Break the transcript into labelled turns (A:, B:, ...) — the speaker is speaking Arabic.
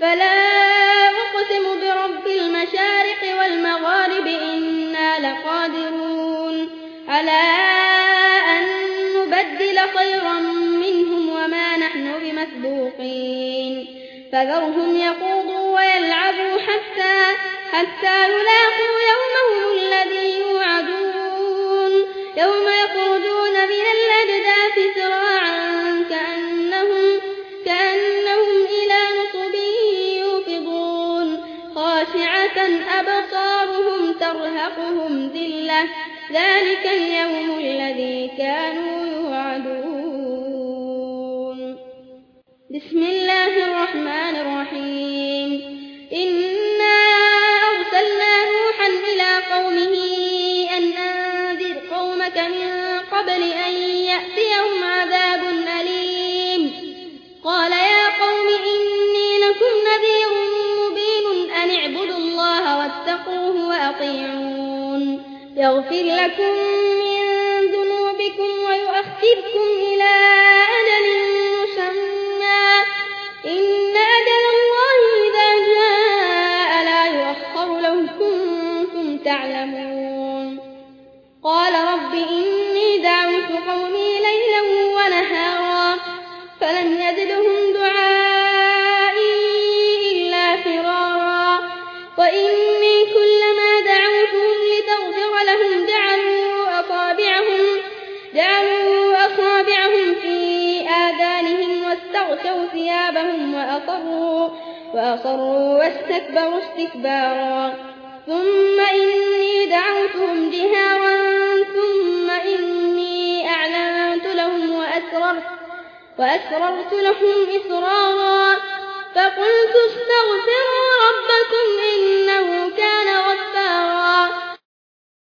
A: فلا أقسم برب المشارق والمغارب إنا لقادرون. على أن نبدل خيرا منهم وما نحن بمسبوقين. فذرهم يقوضوا ويلعبوا حتى, حتى يلاقوا خاشعة أبصارهم ترهقهم ذلة. ذلك اليوم الذي كانوا يوعدون. بسم الله الرحمن الرحيم. إنا واتقوه وأطيعون. يغفر لكم من ذنوبكم ويؤخركم إلى أجل مسمى. إن أجل الله إذا جاء لا يؤخر لو كنتم تعلمون. قال رب إني دعوت قومي ليلا ونهارا فلم يزدهم دعائي إلا فرارا. وإني واستغشوا ثيابهم وأصروا, وأصروا واستكبروا استكبارا. ثم إني دعوتهم جهارا ثم إني أعلنت لهم وأسررت, وأسررت لهم إسرارا. فقلت استغفروا ربكم